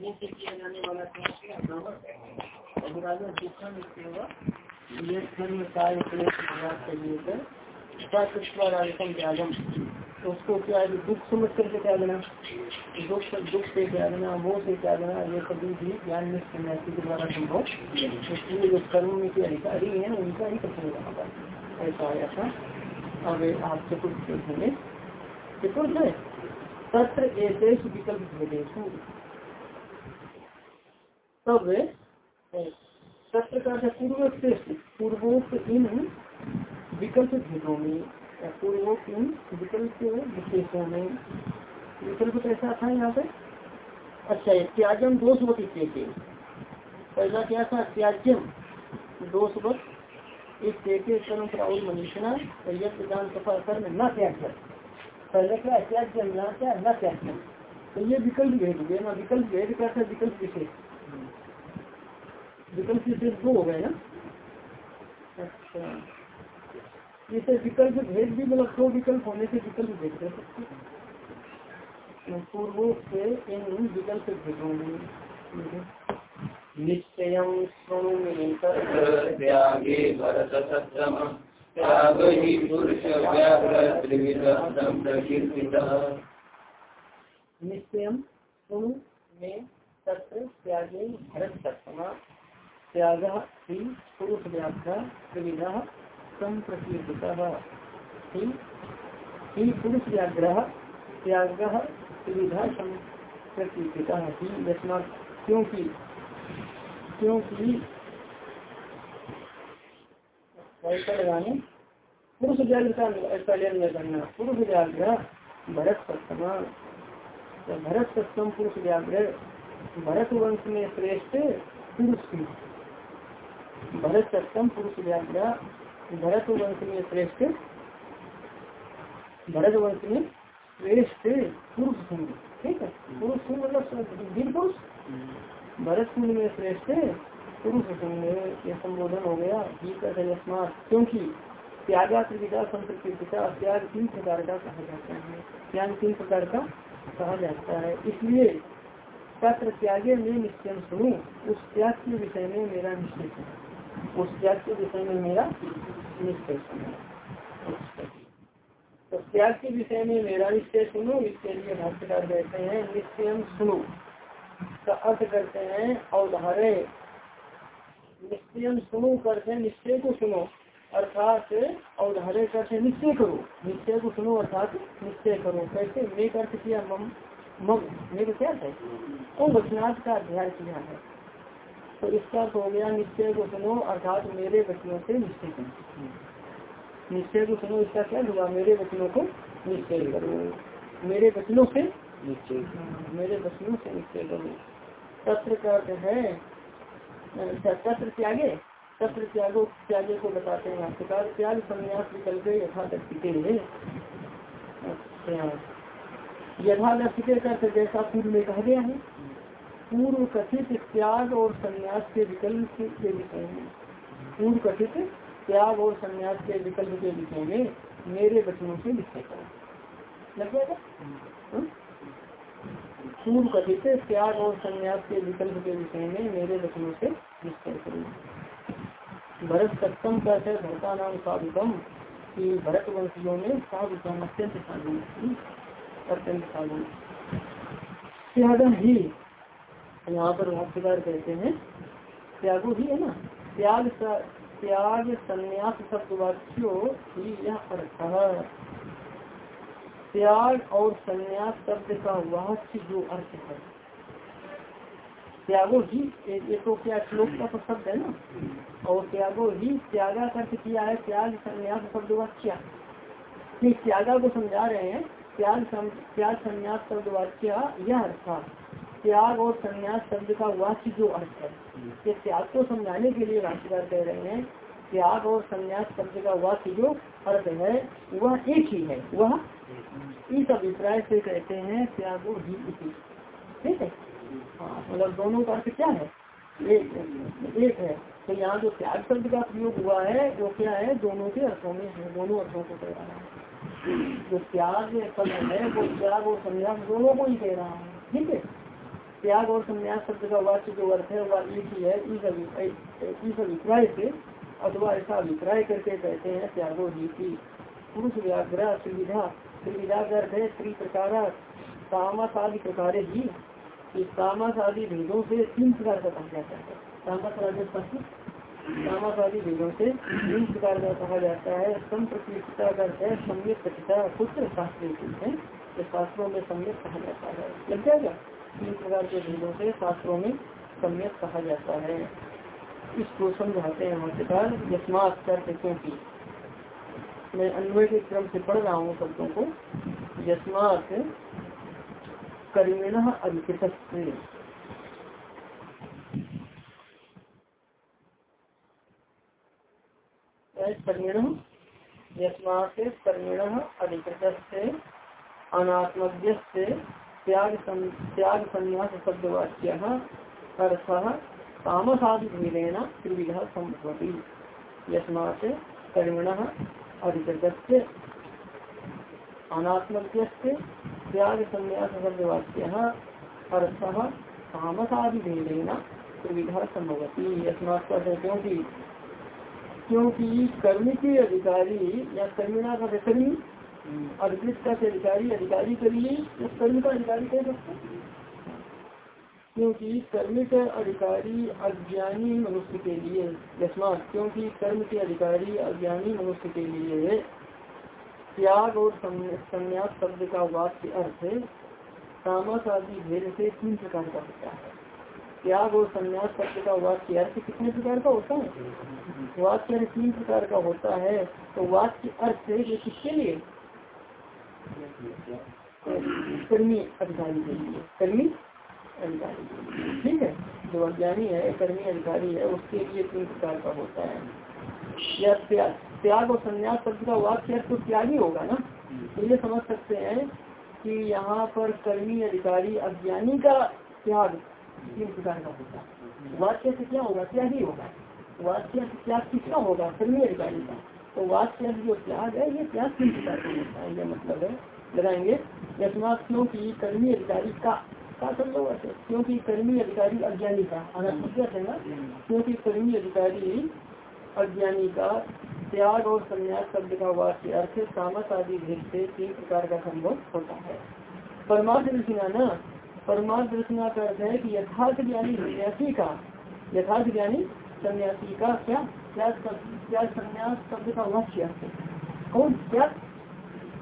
नित्य किया तो उसको क्या दुख समझ करके क्या देना दुख दुख से क्या देना मोह से क्या देना ये कभी भी ज्ञान में सन्यासी के द्वारा संभव इसलिए जो कर्म के अधिकारी है, उनका ही कथन पड़ता ऐसा आया था। अब आप चतुर्थ देखेंगे। चतुर्थ है। तत्र एक विकल्प भेदेशु तब तत्र का पूर्व श्रेष्ठ पूर्वोक्त इन विकल्प भेदों में पूर्वोक्त इन विकल्प विशेषों में विकल्प कैसा था यहाँ पे? अच्छा त्याजम दोषवत इत्यादि पहला क्या था? त्याज्यम दोषवत इस कर्म प्राउल मनीषणा यज्ञान सफ़ा कर्म न त्याग पहले क्या? त्याज्यम यहाँ क्या न त्याज्यम तो ये विकल्प भेद हुए, ना विकल्प भेद क्या था? विकल्प विशेष। विकल्प विशेष दो हो गए ना? अच्छा। इसे विकल्प भेद भी मतलब दो विकल्प होने से विकल्प भेद कर सकते पूर्वों से इन विकल्प भेदों निश्चय निश्चय में तत्र त्यागे भरत सत्तमा त्याग ही पुरुष व्याख्या संप्रकीर्तिता ही पुरुष व्याग्रह त्याग ही यस्मात क्योंकि क्योंकि लगाने पुरुष पुरुष व्याग्रह भरत सत्तमा भरत सत्तम पुरुष व्याग्रह भरत वंश में श्रेष्ठ पुरुष की भरत सप्तम पुरुष व्याग्रह भरत वंश में श्रेष्ठ भरत वंश में श्रेष्ठ पुरुष सिंह। ठीक है? पुरुष सिंह मतलब वीर पुरुष। भरत सिंह में श्रेष्ठ पुरुष सिंह। ये संबोधन हो गया। क्योंकि त्यागा त्रिविधा संप्रकृतिका त्याग तीन प्रकार का कहा जाता है। त्याग तीन प्रकार का कहा जाता है। इसलिए तत्र त्यागे में निश्चय सुनू। उस त्याग के विषय में मेरा निश्चय सुनो। उस त्याग के विषय में मेरा निश्चय सुनो। तो त्याग के विषय में मेरा निश्चय सुनो, इसके लिए भाष्यकार कहते हैं, निश्चय सुनो। का अर्थ करते हैं, अवधारे। निश्चय सुनो, करते निश्चय को सुनो। अर्थात अवधारे करते निश्चय करो। निश्चय को सुनो, अर्थात निश्चय करो। कैसे? मैं अर्थ किया मम मग मेरे क्या है? तो वचनाथ का अध्ययन किया है। तो इसका हो गया, निश्चय को सुनो, अर्थात मेरे वचनों से निश्चय करो। निश्चय को सुनो, इसका क्या हुआ मेरे वचनों को निश्चय करो। मेरे वचनों से निश्चय मेरे वचनों से निश्चय करो। तत्र का है तत्र त्यागे। तत्र त्यागो, त्यागे को बताते हैं प्रकार त्याग संन्यास विकल्प यथातक अच्छा। यथा लक्ष्य करते जैसा पूर्व में कहा गया है पूर्व कथित त्याग और संन्यास के विकल्प के विषय में। पूर्व कथित त्याग और संन्यास के विकल्प के विषय में मेरे वचनों से निश्चय करो लग जाएगा हाँ? पूर्व कथित त्याग और संन्यास के विकल्प के विषय में मेरे वचनों से निश्चय करो। भरत सप्तम कहते भरता नाम साधुतम, की भरत वंशियों में साधुतम अत्यंत साधु अत्यंत साधु। ही यहाँ पर भाष्यकार कहते हैं। त्यागो ही है ना? त्याग त्याग संन्यास शब्दवाच्यो ही यह अर्थ त्याग और संन्यास शब्द का वाच्य जो अर्थ है। त्यागो ही, ये तो क्या श्लोक का शब्द है ना? और त्यागो ही त्यागा अर्थ किया है, त्याग संन्यास शब्द वाक्य त्यागा को समझा रहे हैं, त्याग त्याग संन्यास शब्द वाक्य यह अर्थ त्याग और संन्यास शब्द का वाक्य जो अर्थ है ये त्याग को समझाने के लिए भाष्यकार कह रहे हैं, त्याग और संन्यास शब्द का वाक्य जो अर्थ है, वह एक ही है, वह इस अभिप्राय से कहते हैं त्याग और ही ठीक है? हाँ मतलब दोनों का अर्थ क्या है? एक एक है। तो यहाँ जो त्याग शब्द का प्रयोग हुआ है, वो क्या है? दोनों के अर्थों में है, दोनों अर्थों को कह रहा है। जो त्याग पद है, वो त्याग और संन्यास दोनों को ही कह रहा है। ठीक है? त्याग और संन्यास शब्द का वाक्य जो अर्थ है, वह एक ही है। इस अभिप्राय से अथवा ऐसा अभिप्राय करके कहते हैं, त्यागो रीति पुरुष व्याग्रह सुविधा सुविधा का अर्थ है स्त्री प्रकार तामस आदि प्रकार ही। तामस आदि भेदों से तीन प्रकार का कहा जाता है। तामस आदि तामस आदि भेदों से तीन प्रकार का कहा जाता है। सम प्रतिष्ठता का अर्थ है सम्यक प्रतिष्ठा पुत्र शास्त्र है। शास्त्रों में सम्यक कहा जाता है। लग जाएगा? तीन प्रकार के भेदों से शास्त्रों में सम्यक कहा जाता है। इसको समझाते हैं भाष्यकार यशमात करते क्योंकि मैं अन्वय के क्रम से पढ़ रहा हूँ शब्दों को। यशमात कर्मिण अधिकृत कर्मिण कर्मिण अधिकृत अनात्मज्ञ त्याग त्याग संन्यास शब्दवाक्य अर्थ तामसादिभेदेन त्रिविध संभवती यस्मात् कर्मिण अधिकृत अनात्मज्ञ त्याग संन्यास शब्दवाक्य अर्थ तामसादिभेदेन त्रिविधा संभवती यस्मात् क्योंकि क्योंकि कर्म के अधिकारी या कर्मिणा का कर्मी अधिकृत का अधिकारी अधिकारी करिए उस कर्म का अधिकारी कह सकते क्योंकि कर्म के अधिकारी अज्ञानी मनुष्य के लिए यशमात क्योंकि कर्म के अधिकारी अज्ञानी मनुष्य के लिए त्याग और संन्यास शब्द का वाक्य अर्थ तामस आदि भेद से तीन प्रकार का होता है। त्याग और संन्यास शब्द का वाक्य अर्थ कितने प्रकार का होता है? वाक्य तीन प्रकार का होता है तो वाक्य अर्थ किसके लिए? कर्मी अधिकारी के लिए। कर्मी अधिकारी ठीक है? जो अज्ञानी है कर्मी अधिकारी है, उसके लिए तीन प्रकार का होता है। या त्याग। त्याग और संन्यास शब्द का वाक्य तो त्याग ही होगा ना? तो ये समझ सकते हैं कि यहाँ पर कर्मी अधिकारी, अज्ञानी का त्याग तीन प्रकार का होता है। वाक्य से क्या होगा? त्याग ही होगा। वाक्य से त्याग किसका होगा? कर्मी अधिकारी का। तो वाक्य जो त्याग है, ये त्याग तीन प्रकार का होता है। ये मतलब है लगाएँगे। यशमात क्योंकि कर्मी अधिकारी का का संभव है? क्योंकि कर्मी अधिकारी अज्ञानी का अनात्मक है ना क्योंकि कर्मी अधिकारी अज्ञानी का त्याग और संन्यास शब्द का वाक्य अर्थ सामस आदि भेद से तीन प्रकार का संभव होता है। परमार्थ दृष्णा न? परमार्थ दृष्णा का अर्थ है कि यथार्थ ज्ञानी सन्यासी का यथार्थ ज्ञानी सन्यासी का क्या? क्या क्या संन्यास शब्द का वाक्य? अर्थ कौन? क्या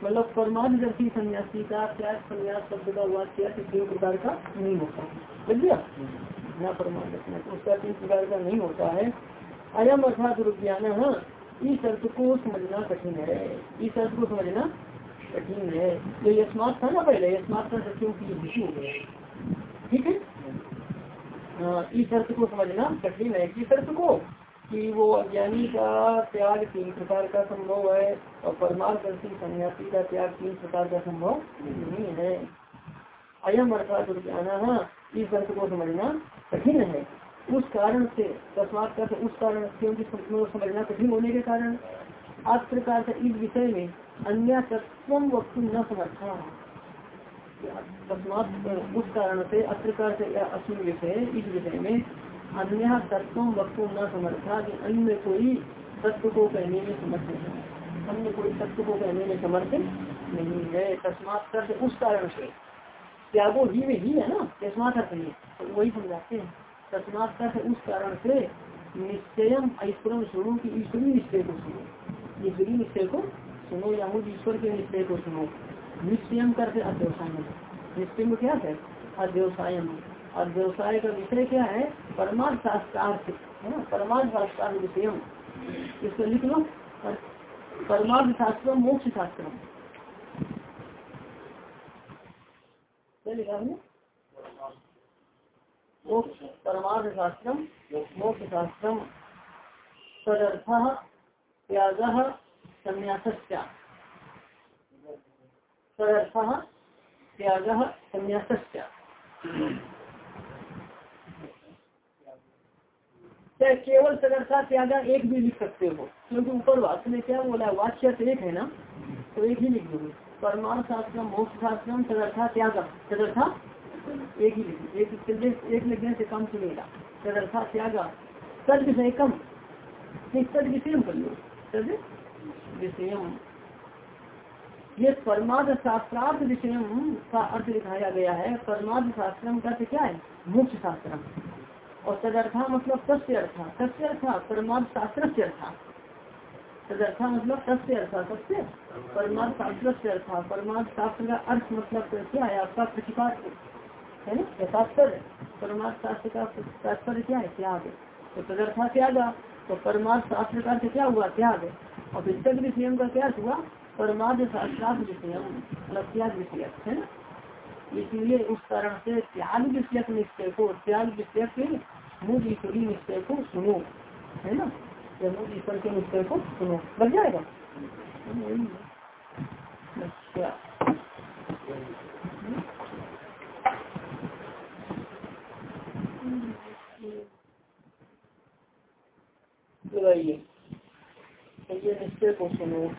मतलब परमार्थदर्शी सन्यासी का त्याग संन्यास शब्द का वाक्य तीन प्रकार का नहीं होता। है गया? न परमार्थ उसका तीन प्रकार का नहीं होता है। अयम अर्थात रुज्ञान इस अर्थ को समझना कठिन है। इस अर्थ को समझना कठिन है। जो यशमात था ना पहले? यशमात का सत्यों की विषय हो गया। ठीक है? इस अर्थ को समझना कठिन है। किस अर्थ को? कि वो अज्ञानी का त्याग तीन प्रकार का संभव है और परमार्थदर्शी सन्यासी का त्याग तीन प्रकार का संभव नहीं है। अयम अर्थात रुज्ञान इस अर्थ को समझना कठिन है। उस कारण से, तस्मात का उस कारण क्योंकि समझना कठिन होने के कारण, आज प्रकार से इस विषय में अन्य तत्व वक्तु न समर्था तस्मात, उस कारण से अत्रकार से अस्मिन विषय, इस विषय में अन्य तत्व वक्तु न समर्था कि अन्य कोई तत्व को कहने में समर्थ नहीं अन्य कोई तत्व को कहने में समर्थ नहीं है। तस्मात उस कारण से। त्यागो ही में ही है ना, तस्मात अर्थ नहीं तो वही समझाते हैं। तस्मात उस कारण से निश्चय ऐश्वर सुनो की ईश्वरी निश्चय को सुनो। ईश्वरी निश्चय को सुनो या मुझ ईश्वर के निश्चय को सुनो। निश्चय करते अध्यवसाय निश्चय क्या है? अध्यवसाय व्यवसाय का विषय क्या है? परमार्थ शास्त्रार्थ है ना? परमार्थ शास्त्रार्थ विषय इसको लिख लो। परमार्थ शास्त्र, मोक्ष शास्त्र। क्या लिखा हमने परमार्थ शास्त्रम मोक्ष शास्त्रम तदर्थ त्याग तदर्थ त्याग संन्यास क्या केवल सदर्था त्याग एक भी लिख सकते हो। क्योंकि ऊपर वाक्य में क्या बोला वाक्य एक है ना? तो एक ही लिख दोगे परमार्थ शास्त्र, मोक्ष शास्त्र तदर्था त्याग तदर्था एक ही लिखी। एक एक लिखने से काम चलेगा। तदर्था त्यागा तद विषय कम। तद विषय कर लो। तद विषय ये परमाद शास्त्रार्थ विषय का अर्थ दिखाया गया है। परमाद शास्त्र का क्या है? मुख्य शास्त्र। और तदर्था मतलब तस्य अर्था तस्य अर्था परमाद शास्त्र से अर्था। तदर्था मतलब तस्य अर्था सत्य परमाद शास्त्र से अर्था। परमाद शास्त्र का अर्थ मतलब क्या है? आपका प्रतिपाद है। ना? तात्पर्य। परमाद शास्त्र का तात्पर्य क्या है? त्याग तो तदर्था त्याग तो परमाद शास्त्र का क्या हुआ? त्याग और विषय विषय का क्या हुआ? परमाद शास्त्रार्थ विषय मतलब त्याग विषय है ना? इसलिए उस कारण से त्याग विषयक निश्चय को, त्याग विषयक मूल ईश्वरी निश्चय को सुनो, है ना? मूल ईश्वर के निश्चय को सुनो। लग जाएगा? अच्छा। लगाइए ये निश्चय को सुनो।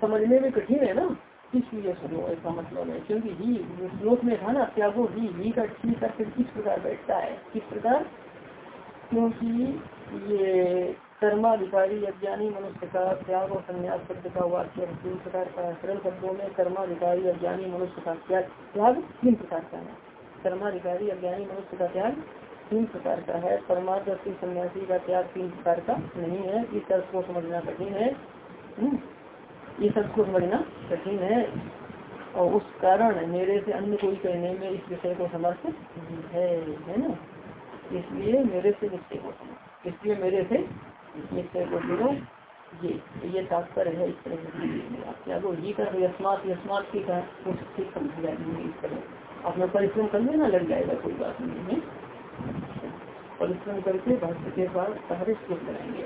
समझने में कठिन है ना? इसलिए सुनो ऐसा मतलब है, क्योंकि ही श्लोक में था ना त्यागो ही ही का ठीक करके किस प्रकार बैठता है? किस प्रकार? क्योंकि ये कर्माधिकारी, अज्ञानी मनुष्य का त्याग और संन्यास शब्द का वाक्य तीन प्रकार का सरल शब्दों में कर्माधिकारी, अज्ञानी मनुष्य का त्याग त्याग तीन प्रकार का है। कर्माधिकारी, अज्ञानी मनुष्य का त्याग तीन प्रकार का है। परमार्थी सन्यासी का त्याग तीन प्रकार का नहीं है। इस अर्थ को समझना कठिन है। हम्म। ये सबको समझना कठिन है और उस कारण मेरे से अन्य कोई कहने में इस विषय को समर्थ है। है ना? इसलिए मेरे से निश्चय को समझ। इसलिए मेरे से निश्चय को सुनो ये ये तात्पर्य है इस तरह क्या वो ये कर यस्मात यस्मात की का ठीक समझ जाएँगे इस तरह। अपना परिश्रम कर लेना, लग जाएगा, कोई बात नहीं, है परिश्रम करके भाष्य के बाद सारे श्लोक लगाएँगे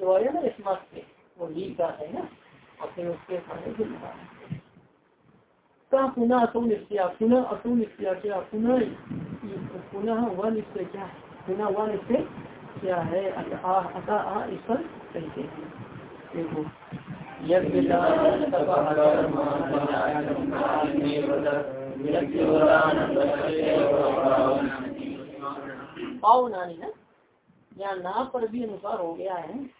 ये जो आया ना स्मार्ट से वो ही का है ना और फिर उसके सामने भी का पुनः असो निश्चय, पुनः असो निश्चय, क्या पुनः पुनः वह निश्चय क्या है? पुनः वह निश्चय क्या है? अतः आ इस पर कहते हैं। देखो। पावनानी ना यहाँ ना पर भी अनुसार हो गया है।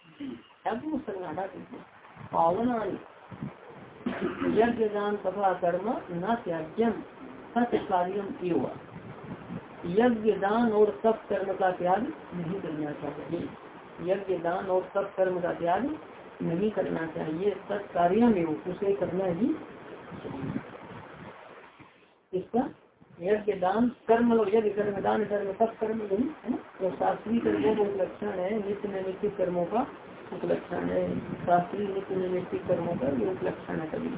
यज्ञ दान तथा कर्म न त्याज्यम सत्य कार्यम यज्ञ दान और सब कर्म का त्याग नहीं करना चाहिए। यज्ञ दान और सब कर्म का त्याग नहीं करना चाहिए सब कार्य में उसे करना ही इसका यज्ञ दान, कर्म यज्ञ कर्म, दान कर्म, सब कर्म नहीं, है ना? तो शास्त्रीय कर्मों का लक्षण है, नित्य नैमित्तिक कर्मों का उपलक्षण है शास्त्रीय नित्य नैमित्तिक कर्मों का ये उपलक्षण है कभी।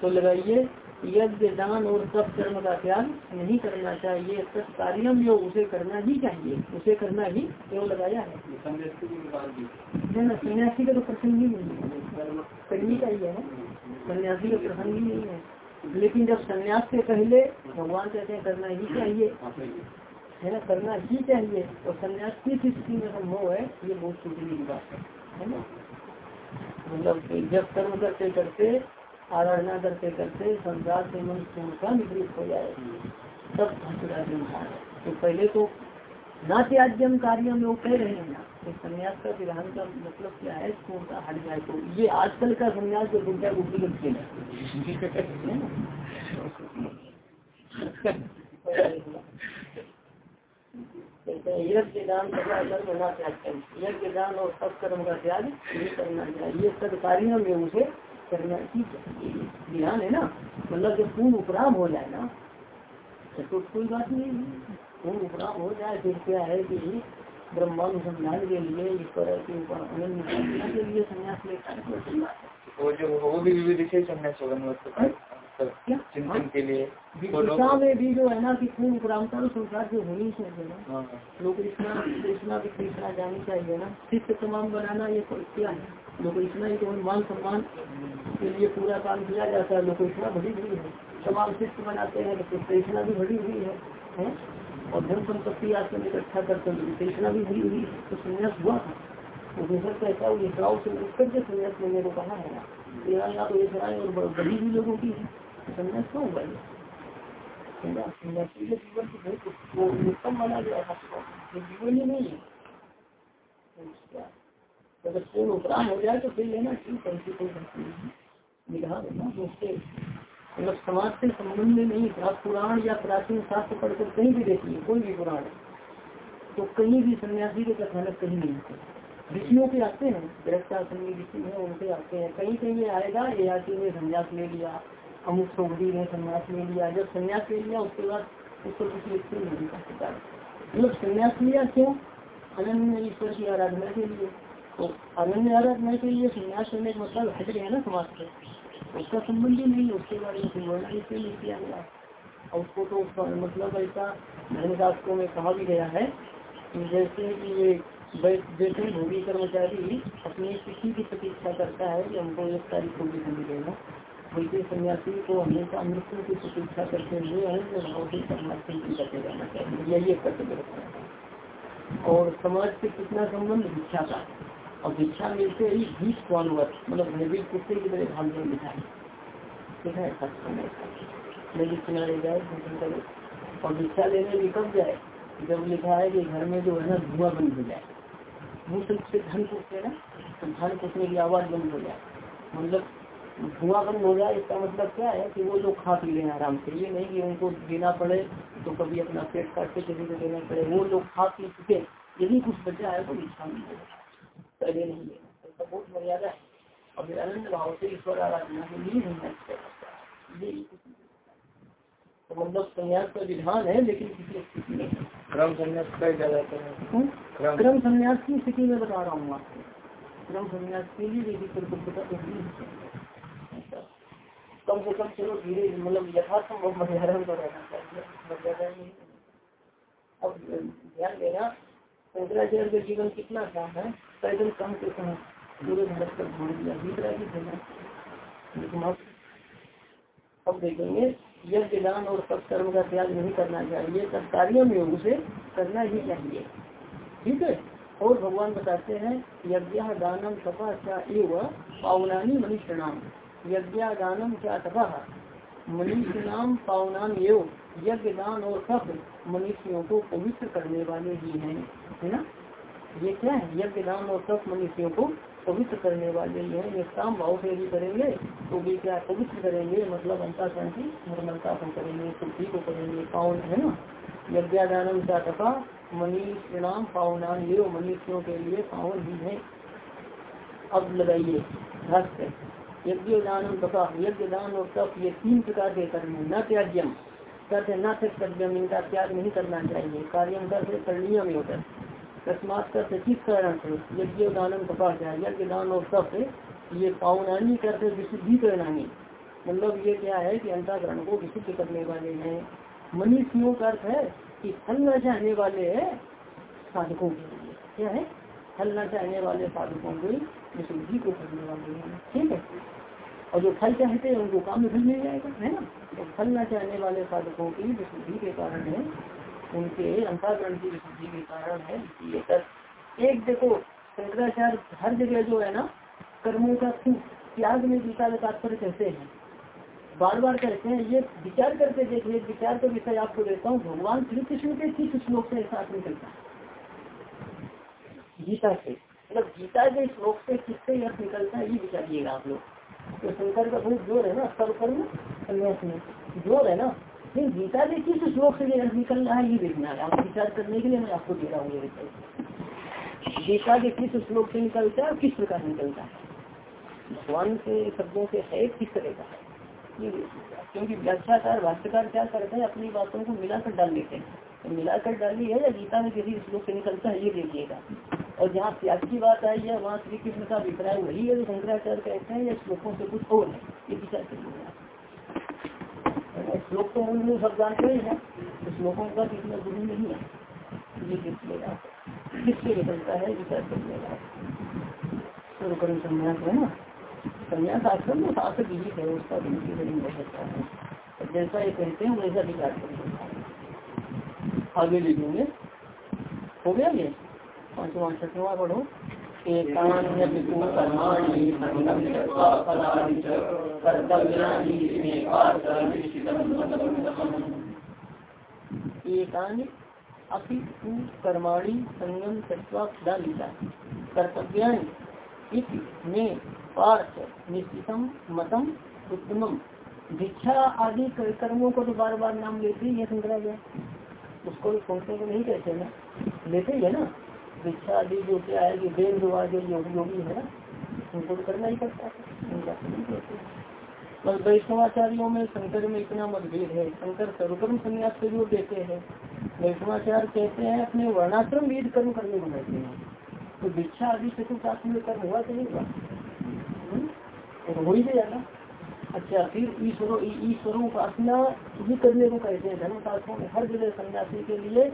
तो लगाइए यज्ञ दान और सब कर्म का त्याग नहीं करना चाहिए सब कार्यम योग उसे करना ही चाहिए उसे करना ही क्यों लगाया है? सन्यासी का तो प्रसंग ही नहीं है। करनी चाहिए है सन्यासी का प्रसंग ही नहीं है। लेकिन जब सन्यास से पहले भगवान कहते हैं करना ही चाहिए है ना करना ही चाहिए। और संन्यास किस स्थिति में संभव है ये बहुत छोटी बात है। ना? मतलब जब कर्म करते करते आराधना करते करते संसार से मन का निवृत्त हो जाए। तब तो पहले तो ना त्याज्यम कार्य में वो कह रहे हैं ना तो संन्यास का विधान का मतलब क्या है? पूर्णता हट जाए तो। ये आजकल का संन्यास जो गुड्डा गुड्डी का खेल है। यज्ञ दान तथा कर्म न त्याग यज्ञ दान और सब कर्म का त्याग करना चाहिए सब कार्यों में उसे करना ही ध्यान है ना? मतलब जब पूर्ण उपराम हो जाए ना तो कोई बात नहीं पूर्ण उपराम हो जाए फिर क्या है कि ब्रह्मानुसंधान के लिए ईश्वर के ऊपर के लिए संन्यास लेता है। वो जो वो भी विधि संन्यास होगा चिंतन के लिए में भी जो है ना कि पूर्ण उपरामता तो संसार जो होनी चाहिए ना। हाँ, हाँ। लोग कृष्णा कृष्णा की कृष्णा जानी चाहिए ना। शिष्य तमाम बनाना ये क्या है। लोग कृष्णा ही तो मान सम्मान के लिए पूरा काम किया जाता है। लोग कृष्णा भरी हुई है। तमाम शिष्य बनाते हैं तो कृष्णा भी भरी हुई है और धन संपत्ति आजकल इकट्ठा करते हैं कृष्णा भी भरी हुई तो संन्यास हुआ था। तो कहता है ये श्राव से उठ करके संन्यास लेने को कहा है या तो राय और बड़ी भी लोगों की है। संन्यास क्यों हुआ सन्यासी के जीवन था ही नहीं है अगर हो जाए तो फिर लेना कोई निगाह देना उससे मतलब समाज से संबंध नहीं पुराण या प्राचीन शास्त्र पढ़कर कहीं भी देखिए कोई भी पुराण. तो कहीं भी सन्यासी के कथानक कहीं नहीं होते ऋषियों के आते हैं गृहस्थाश्रमी ऋषि है, उनके आते हैं. कहीं कहीं आएगा, ये आती ने संन्यास ले लिया. अमुक सोगरी ने संन्यास ले लिया, जब संन्यास ले लिया, उसके बाद उसको कुछ लिखते नहीं कर सकता। मतलब संन्यास लिया क्यों? अनन्य ईश्वर की आराधना के लिए। तो अनन्य आराधना के लिए संन्यास लेने का मतलब हट गया ना समाज से उसका संबंध ही नहीं, उसके बारे में कोई वर्णन इसलिए नहीं किया गया। और उसको तो उसका मतलब ऐसा धर्म शास्त्रों में कहा भी गया है कि जैसे कि ये जैसे भोगी कर्मचारी अपनी किसी की प्रतीक्षा करता है कि हमको एक तारीख को भी मिलेगा वैसे सन्यासी को हमेशा मृत्यु की प्रतीक्षा करते हुए हैं जो भौतिक संरक्षण करते रहना चाहिए। यही एक कर्तव्य रखना है। और समाज से कितना संबंध? भिक्षा का। और भिक्षा मिलते ही बीस स्वानुवत मतलब भयभीत कुत्ते की तरह भाग जाए दिखाई ठीक है नदी किनारे जाए, भोजन करे। और भिक्षा लेने भी कब जाए? जब लिखा है कि घर में जो है ना, धुआँ बंद हो जाए। मुँह से धन कुटते ना तो धन कुटने की आवाज़ बंद हो जाए। मतलब धुआँ बंद हो जाए इसका मतलब क्या है कि वो लोग खा पी रहे हैं आराम से। ये नहीं कि उनको देना पड़े तो कभी अपना पेट काट के किसी को देना पड़े। वो लोग खा पी चुके यदि कुछ बचा है तो इच्छा नहीं पहले नहीं लेना तो बहुत मर्यादा है। और फिर अनंत भाव से ईश्वर आराधना के लिए नहीं तो मतलब संन्यास का विधान है लेकिन किसी स्थिति में क्रम संन्यास का हम्म? क्रम। संन्यास की स्थिति में बता रहा हूँ आपको। क्रम संन्यास के लिए तो कम से कम चलो धीरे मतलब यथासंभव मर्यादा तो रहना चाहिए। अब, ध्यान देना शंकराचार्य का जीवन कितना कम है? पैदल कम से कम पूरे भारत पर घूम दिया भीतरा की देना अब देखेंगे, यज्ञ दान और सब कर्म का त्याग नहीं करना चाहिए सब कार्यों में उसे करना ही चाहिए। ठीक है? और भगवान बताते हैं, यज्ञ दानम क्या एवं पावनानी मनुष्य नाम यज्ञ दानम क्या तपा मनुष्य नाम पावनान एवं यज्ञ दान और सब मनुष्यों को पवित्र करने वाले ही हैं, है ना? ये क्या है? यज्ञ दान और सब मनुष्यों को पवित्र करने वाले ही हैं। निष्काम भाव से भी करेंगे तो भी क्या पवित्र करेंगे? मतलब अंता शांति, निर्मलता को करेंगे, शुद्धि को करेंगे, पावन, है ना? यज्ञादानम क्या तथा मनीष प्रणाम पावनान ये मनुष्यों के लिए पावन ही है। अब लगाइए भाष्य यज्ञ दानम तथा यज्ञ दान और तप ये तीन प्रकार के कर्म है न त्याज्यम। करते न कर्तव्यम इनका त्याग नहीं करना चाहिए। कार्यम करते करणीय होता तस्मात करते किस कारण से यज्ञ दानम तपा जाए यज्ञ दान और तप ये पावनानी करते विशुद्धि करनानी मतलब ये क्या है कि अंतकरण को विशुद्ध करने वाले हैं। मनुष्यों का अर्थ है कि फल न चाहने वाले साधकों के लिए। क्या है? फल न चाहने वाले साधकों की विशुद्धि को करने वाले हैं। ठीक है? और जो फल चाहते हैं, उनको काम में फल मिल जाएगा, है ना? तो फल न चाहने वाले साधकों की विशुद्धि के कारण है, उनके अंताकरण की विशुद्धि के कारण है, इसलिए एक देखो, शंकराचार्य हर जगह जो है ना, कर्मों का त्याग में गीता का तात्पर्य कहते हैं। बार बार कहते हैं, ये विचार करके देखिए विचार का विषय आपको देता हूँ, भगवान श्री कृष्ण के किस श्लोक से साथ निकलता है? गीता से। मतलब गीता के श्लोक से किससे अर्थ निकलता है, ये विचारिएगा आप लोग। तो शंकर का बहुत ज़ोर है ना, सब कर्म संन्यास में। ज़ोर है ना। फिर गीता के किस श्लोक से निकल रहा है, ये देखना है। आप विचार करने के लिए मैं आपको दे रहा हूँ गीता के किस श्लोक से निकलता है और किस प्रकार निकलता है? भगवान के शब्दों से है, किस तरह का है? क्योंकि व्याख्याकार, भाष्यकार क्या करते हैं, अपनी बातों को मिलाकर डाल लेते हैं। तो मिलाकर डाली है या गीता में किसी श्लोक से निकलता है, ये देखिएगा। और जहाँ त्याग की बात आई है, वहाँ श्री कृष्ण का अभिप्राय वही है जो शंकराचार्य कहते हैं, या श्लोकों से कुछ और है ये विचार करिए श्लोक तो मूल सब जानते ही है तो श्लोकों का कितना गुरु नहीं है। ये देखिएगा किससे निकलता है? विचार करिएगा सर्वकर्म संन्यास है ना? संन्यास आश्रम में ही है उसका भी नहीं हो सकता है। जैसा ये कहते हैं, वैसा विचार करिए आगे लिखेंगे हो गया ये? संयम तत्वा पार्थ मतम उत्तमम। भिक्षा आदि कर्मों को तो बार बार नाम लेते ही है। शंकराचार्य उसको भी सोचने को नहीं कहते ना। लेते ही है ना। भिक्षा आदि जो क्या है कि देव जो योगी योगी है उनको तो करना ही पड़ता है। बस वैष्णवाचार्यों में शंकर में इतना मतभेद है। शंकर सर्वकर्म संन्यास से जोड़ देते हैं। वैष्णवाचार्य कहते हैं, अपने वर्णाश्रम वेद कर्म करने को कहते हैं। तो भिक्षा आदि चतुर्थाश्रम में कर्म हुआ तो नहीं हुआ? हम्म? तो हो ही जाएगा अच्छा फिर ईश्वरों ईश्वरों उपासना भी करने को कहते हैं। धर्म धर्मशास्त्रों में हर जगह सन्यासी के लिए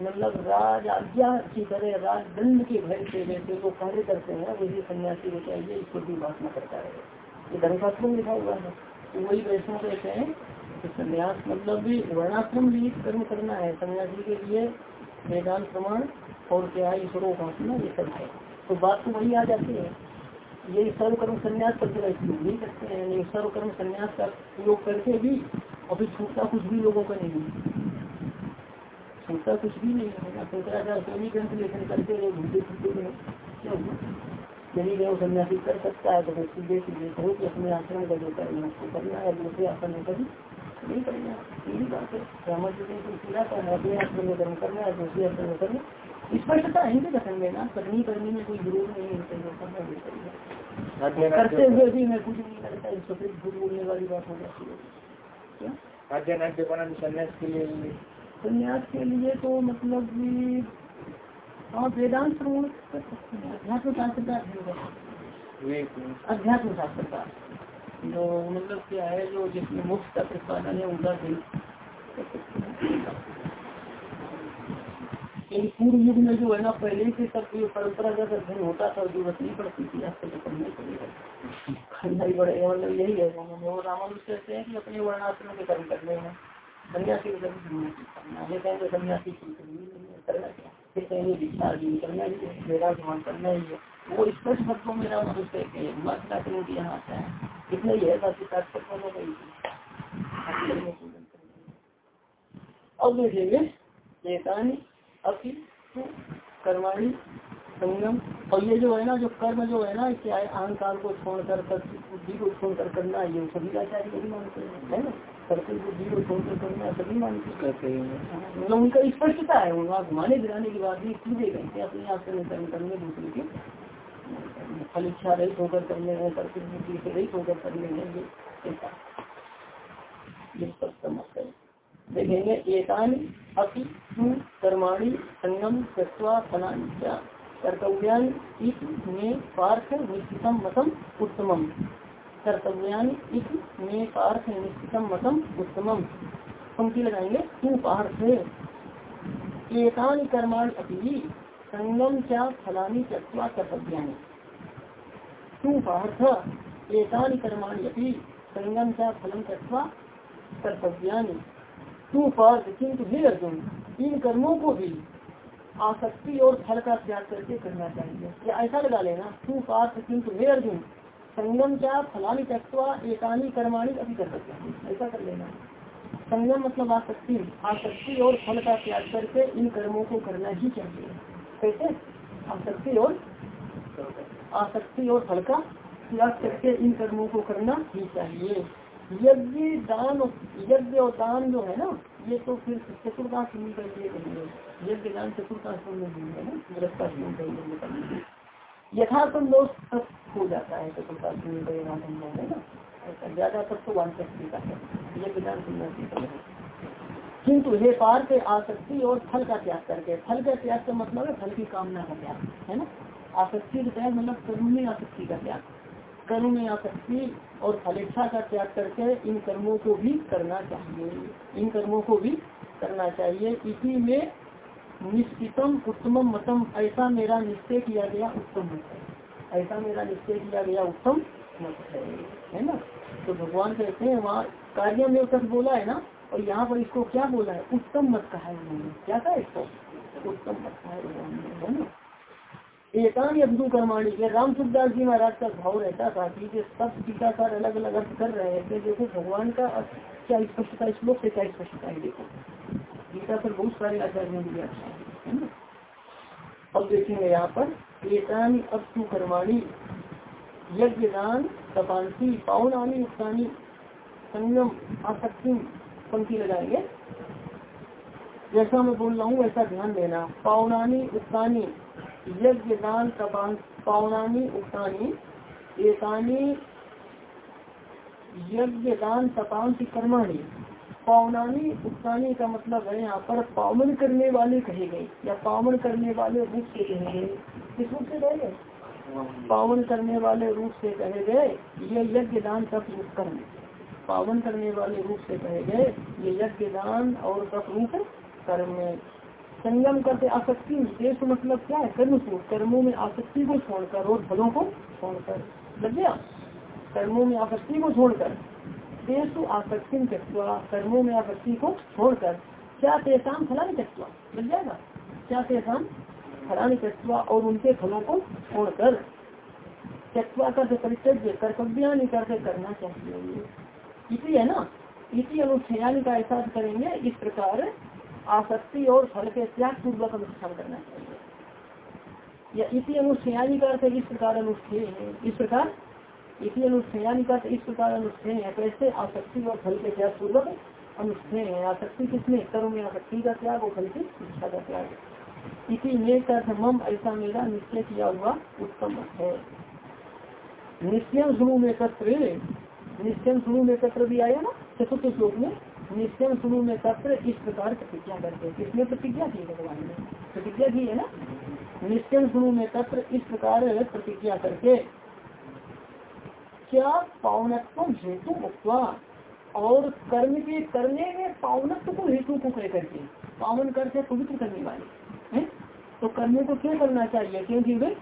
मतलब राज आज्ञा की तरह राज दंड के भय से जैसे वो कार्य करते हैं, वही सन्यासी को चाहिए ईश्वर की उपासना करता है। ये धर्मशास्त्र में लिखा हुआ है। तो वही वैष्णव कहते हैं कि संन्यास मतलब भी वर्णाश्रम भी कर्म करना है। सन्यासी के लिए वेदांत प्रमाण और क्या ईश्वर उपासना, ये सब है। तो बात तो वही आ जाती है। ये सर्वकर्म संन्यास करते रहते नहीं करते हैं। सर्वकर्म संन्यास का उपयोग करके भी अभी छूटता कुछ भी लोगों का नहीं। छूटता कुछ भी नहीं है। शंकराचार्य ग्रंथ लेखन करते रहे घूमते फिरते क्या? हुआ यदि वो सन्यासी कर सकता है तो फिर सीधे सीधे कहो कि अपने आश्रम का जो कर्म है उसको करना है दूसरे आश्रम में कभी नहीं करना। यही बात है। रामच जी को पूरा करना अपने आश्रम में कर्म करना है दूसरे आश्रम में करना स्पष्टता है इनके कथन में ना करनी करने में कोई ज़रूर नहीं है करना चाहिए करते हुए भी मैं कुछ नहीं करता इसको फिर झूठ बोलने वाली बात हो जाती है। क्या? संन्यास के लिए के लिए तो मतलब हाँ वेदांत श्रवण अध्यात्म शास्त्र का अध्यात्म शास्त्र का। जो मतलब क्या है जो जिसमें मुक्त का प्रतिपादन है उनका भी पूर्व युग में जो है ना पहले से सब जो परंपरागत अध्ययन होता था ज़रूरत नहीं पड़ती थी आज तक करना ही पड़ेगा। करना ही पड़ेगा मतलब यही है। रामानुज कहते हैं कि अपने वर्णाश्रम के कर्म करने हैं। सन्यासी कभी सन्यासी करना क्या? फिर कहेंगे करना ही है करना ही है वो स्पष्ट कहते हैं। इतना ही है देखेंगे एकानी अति कर्माणी, संगम। और ये जो है ना, जो कर्म जो है ना है अहंकार को छोड़कर बुद्धि को छोड़कर करना, ये सभी आचार्य मानते हैं, है ना? करते बुद्धि को छोड़कर करना सभी मानते। करते हैं मतलब उनका स्पष्टता है? उनका घुमाने गिराने की बात नहीं सीधे कहते हैं अपने आप से कर्म करने दूसरे के। फल इच्छा रहित होकर करने हैं करते बुद्धि से रहित होकर करने हैं ये देखेंगे एकान अपि कर्माणी संगम तत्वा फलानी कर्तव्यान में पार्थ निश्चितम मतम उत्तमम। कर्तव्यान में पार्थ निश्चितम मतम उत्तमम पंक्ति लगाएँगे तू पार्थ एकान कर्माण अपनी संगम क्या फलानी चत्वा कर्तव्यानि। तू पार्थ? एकान कर्माणी अपनी संगम क्या फलम चत्वा कर्तव्यानि। तू किंतु भी अर्जुन, इन कर्मों को भी आसक्ति और फल का त्याग करके करना चाहिए। या ऐसा लगा लेना? तू पार्थ? किंतु हे अर्जुन संगम क्या फलानी तत्वा एकानी कर्माणी अभी कर सकते हैं ऐसा कर लेना। संगम मतलब आसक्ति। आसक्ति और फल का त्याग करके इन कर्मों को करना ही चाहिए। कैसे? आसक्ति और आसक्ति और फल का त्याग करके इन कर्मों को करना ही चाहिए। यज्ञ दान यज्ञ और दान जो है ना, ये तो फिर चतुर्थाश्रम का लिए यज्ञ दान चतुर्थाश्रम में है ना गृहस्थाश्रम करने दोष हो जाता है यथार्थम है ना? ज़्यादातर तो वांछी का है। सन्यासी का किंतु हे पार के आसक्ति और फल का त्याग करके, फल का त्याग का मतलब है फल की कामना का त्याग, है ना? आसक्ति का मतलब कर्म में आसक्ति का त्याग। कर्म में आसक्ति और फलेच्छा का त्याग करके इन कर्मों को भी करना चाहिए। इन कर्मों को भी करना चाहिए। इसी में निश्चितम उत्तम मतम। ऐसा मेरा निश्चय किया गया उत्तम मत है। ऐसा मेरा निश्चय किया गया उत्तम मत है। ना? तो भगवान कहते हैं, वहाँ कार्य में उत्तर बोला है ना, और यहाँ पर इसको क्या बोला है? उत्तम मत कहा है उन्होंने। क्या कहा इसको? उत्तम मत कहा है है ना? एकान अभिधु कर्माणी। ये राम सुखदास जी महाराज का भाव रहता था कि ये सब टीकाकार अलग अलग अर्थ कर रहे थे देखो भगवान का क्या स्पष्टता श्लोक से क्या स्पष्टता है? देखो। गीता पर बहुत सारे आचार्यों की व्याख्या है ना? अब देखेंगे यहाँ पर एकान अभिधु कर्माणी यज्ञ दान तपांसी पावनानी उत्तानी संगम आसक्ति, पंक्ति लगाएँगे। जैसा मैं बोल रहा हूँ, वैसा ध्यान देना। पावनानी उत्तानी यज्ञ दान पावनानी उक्तानी एकानी यज्ञ दान तपांसी कर्माणी। पावनानी, उत्तानी का मतलब है यहाँ पर पावन करने वाले कहे गए, या पावन करने वाले रूप से कहे गए। किस रूप से कहे गए? पावन करने वाले रूप से कहे गए, ये यज्ञ दान तप कर्म पावन करने वाले रूप से कहे गए, ये यज्ञ दान और तप रूप कर्म संयम करते आसक्ति देश मतलब क्या है? कर्म को, कर्मों में आसक्ति को छोड़कर और फलों को छोड़कर। लग गया कर्मों में आसक्ति को छोड़कर। देश आसक्ति त्यक्वा कर्मों में आसक्ति को छोड़कर क्या तेसाम फलानी त्यक्वा लग जाएगा। क्या तेसाम फलानी त्यक्वा और उनके फलों को छोड़कर? त्यक्वा करते परिचर्य कर्तव्या करते करना चाहिए। इसी है ना? इसी अनुच्छेयानी का एहसास करेंगे, इस प्रकार आसक्ति और फल के त्याग पूर्वक अनुष्ठान करना चाहिए। या इसी अनुष्ठयानी का अर्थ इस प्रकार अनुष्ठेय है इस प्रकार इसी अनुष्ठयानी का इस प्रकार अनुष्ठेय है कैसे? आसक्ति और फल के त्याग पूर्वक अनुष्ठेय है। आसक्ति किसने कर्म में आसक्ति का त्याग और फल की इच्छा का त्याग। इसी में मम ऐसा मेरा निश्चय किया हुआ उत्तम है। निश्चय शुरू में एकत्र निश्चय शुरू में एकत्र भी आया ना? चतुर्थ श्लोक में निश्चय शुरू में तत्र इस प्रकार प्रतिज्ञा करते हैं। किसने प्रतिज्ञा की भगवान ने? प्रतिज्ञा की है ना? निश्चय शुरू में तत्र इस प्रकार प्रतिज्ञा करके क्या पावनत्व हेतु मुक्ता और कर्म के करने में पावनत्व को हेतु को कह करके पावन करके पवित्र करने वाले, है? तो करने को क्यों करना चाहिए? क्योंकि वे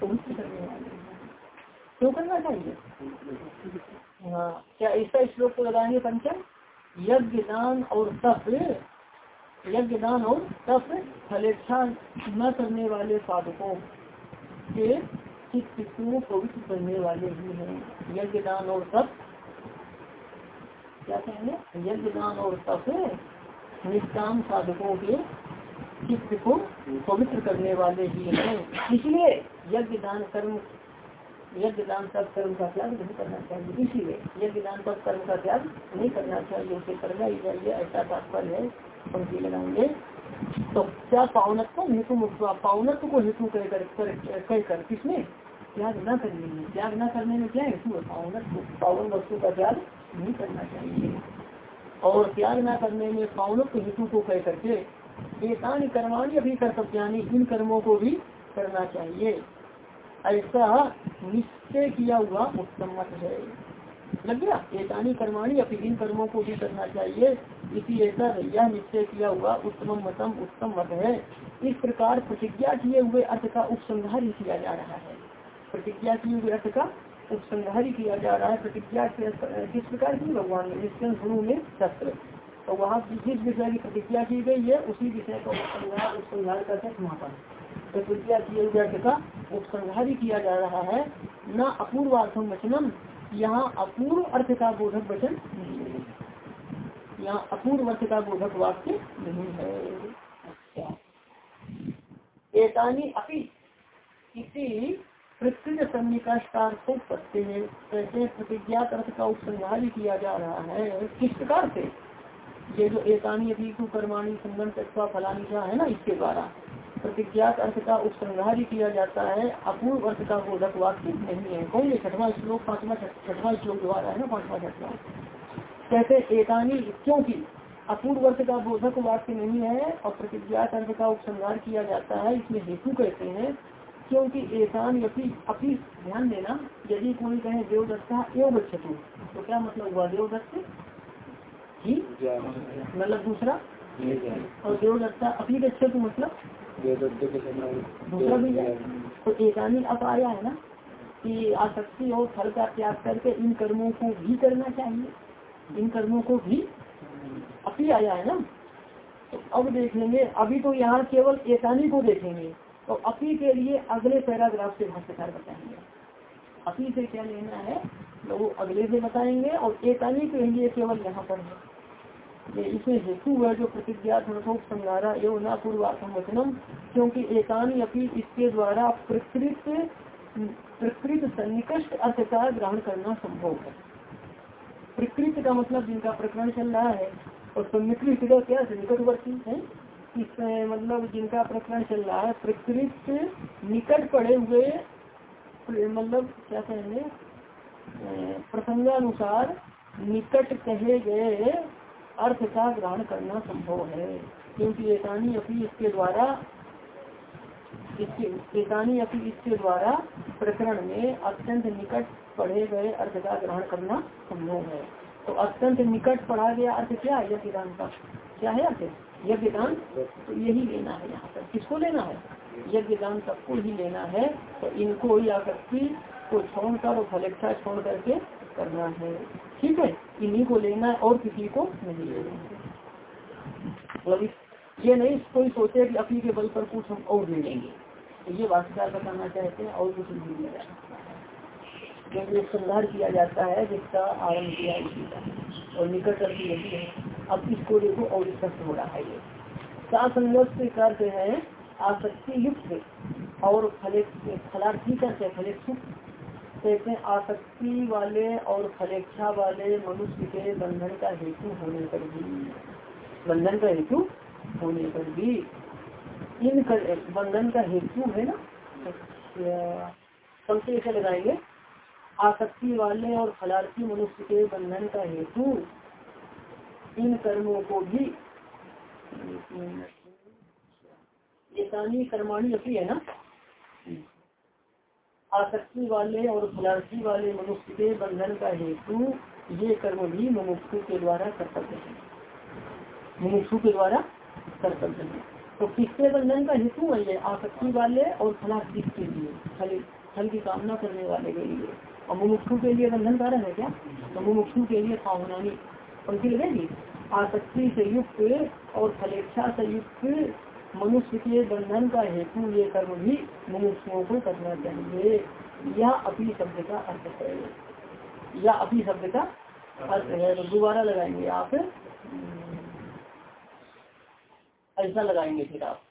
पवित्र करने वाले। क्यों करना चाहिए? हाँ क्या ऐसा श्लोक को लगाएँगे पंचम? यज्ञ दान और तप। यज्ञ दान और तप फलेच्छा न करने वाले साधकों के को पवित्र करने वाले ही हैं। यज्ञ दान और तप। क्या कहेंगे? यज्ञ दान और तप निष्काम साधकों के चित्त को पवित्र करने वाले ही हैं। इसलिए यज्ञ दान कर्म, यज्ञ दान तब कर्म का त्याग नहीं करना चाहिए। इसीलिए यज्ञ दान तब कर्म का त्याग नहीं करना चाहिए। उसे करना ही चाहिए। ऐसा तात्पर्य है। पंक्ति लगाएँगे तो क्या पावनत्व? हेतु मुक्त पावनत्व को हेतु कह कर किसने? त्याग न करने में। त्याग न करने में क्या हेतु है? पावनत्व। पावन वस्तु का त्याग नहीं करना चाहिए। और त्याग न करने में पावनत्व हेतु को कह करके एकान कर्माणी अभी कर्तव्यानी इन कर्मों को भी करना चाहिए। ऐसा निश्चय किया हुआ उत्तम मत है। लग गया? एकानी कर्माणी अपनी इन कर्मों को भी करना चाहिए। इसी ऐसा यह निश्चय किया हुआ उत्तम मतम उत्तम मत है। इस प्रकार प्रतिज्ञा किए हुए अर्थ का उपसंहार ही किया जा रहा है। प्रतिज्ञा किए हुए अर्थ का उपसंहार ही किया जा रहा है। प्रतिज्ञा किस प्रकार की? भगवान निश्चय शुरू में शस्त्र। तो वहाँ जिस विषय की प्रतिज्ञा की गई है, उसी विषय का उपसंहार उपसंहार का समापन प्रतिज्ञा किए हुए अर्थ का उपसंहार ही किया जा रहा है। न अपूर्वार्थम वचनम यहाँ अपूर्व अर्थ का बोधक वचन नहीं है। यहाँ अपूर्व अर्थ का बोधक वाक्य नहीं है। एकानी अपी प्रकृत हैं। प्रतिज्ञात अर्थ का उपसंहार किया जा रहा है? किस प्रकार से? ये जो एकानी अपी कर्माणी संगम फलानी है ना, इसके द्वारा। प्रतिज्ञात अर्थ का उपसंहार किया जाता है। अपूर्व अर्थ का बोधक वाक्य नहीं है। कौन ये छठवा श्लोक पांचवा छठवा श्लोक द्वारा है ना पांचवा छठवा कहते एकानी क्योंकि अपूर्व अर्थ का बोधक वाक्य नहीं है और प्रतिज्ञात अर्थ का उपसंहार किया जाता है इसमें हेतु कहते हैं क्योंकि एकान यदि अपनी ध्यान देना यदि कोई कहे देवदत्ता एवं गच्छतु तो क्या मतलब हुआ देवदत्त? जी मतलब दूसरा? और देवदत्ता अपनी गच्छतु मतलब दूसरा भी तो एकानी अब आया है ना कि आसक्ति और फल का त्याग करके इन कर्मों को भी करना चाहिए। इन कर्मों को भी अभी आया है ना? तो अब देखेंगे अभी तो यहाँ केवल एकानी को देखेंगे। तो अपी के लिए अगले पैराग्राफ से भाष्यकार बताएँगे। अपी से क्या लेना है? तो वो अगले से बताएँगे और एकानी के लिए केवल यहाँ पर है। ये इसमें हेतु है जो प्रतिज्ञा संगारा एवं न पूर्वार्थम वचनम क्योंकि एकानी अपनी इसके द्वारा प्रकृत प्रकृत सन्निकष्ट अर्थ का ग्रहण करना संभव है। प्रकृत का मतलब जिनका प्रकरण चल रहा है, और सन्निकृत का क्या निकटवर्ती है? इस मतलब जिनका प्रकरण चल रहा है, प्रकृत निकट पड़े हुए मतलब क्या कहेंगे? प्रसंगानुसार निकट कहे गए अर्थ का ग्रहण करना संभव है, क्योंकि एकानी अपनी इसके द्वारा, इसके एकानी अपनी इसके द्वारा प्रकरण में अत्यंत निकट पढ़े गए अर्थ का ग्रहण करना संभव है। तो अत्यंत निकट पढ़ा गया अर्थ क्या है, यज्ञदान का? क्या है अर्थ? यज्ञदान? तो यही लेना है यहाँ पर। किसको लेना है? यज्ञ दान सबको ही लेना है। तो इनको ही आकर्षी को छोड़कर और फलेक्षा छोड़ करके करना है। ठीक है? इन्हीं को लेना है और किसी को नहीं लेना है। मतलब ये नहीं कोई सोचे कि अपनी के बल पर कुछ हम और ले लेंगे। तो ये वास्तव बताना चाहते हैं, और कुछ नहीं लिया क्योंकि एक संधार किया जाता है, जिसका आरंभ किया का। और निकट करती यही है। अब इसको देखो, और स्पष्ट हो रहा है ये। सासंगत से करते हैं, आसक्ति युक्त। और फले फलार्थी करते फलेक्षुक कहते हैं, आसक्ति वाले और फलेक्षा वाले मनुष्य के बंधन का हेतु होने पर भी, बंधन का हेतु होने पर भी, इन बंधन का हेतु है ना? सबसे ऐसे लगाएँगे। आसक्ति वाले और फलार्थी मनुष्य के बंधन का हेतु इन कर्मों को भी, ये कर्माणी अपनी है ना? आसक्ति वाले और फलार्थी वाले मनुष्य के बंधन का हेतु ये कर्म भी मनुष्य के द्वारा कर्तव्य है। मनुष्य के द्वारा कर्तव्य है। तो किसके बंधन का हेतु है ये? आसक्ति वाले और फलार्थी के लिए, फल फल की कामना करने वाले के लिए। और मुमुक्षु के लिए बंधन कारण है क्या? तो मुमुक्षु के लिए पावनानी। पंक्ति लगेगी आसक्ति से युक्त और फलेक्षा से युक्त मनुष्य के बंधन का हेतु ये कर्म भी मनुष्यों को करना चाहिए। यह अपनी शब्द का अर्थ है। या अपनी शब्द का अर्थ है। तो दोबारा लगाएँगे आप। ऐसा लगाएँगे फिर आप।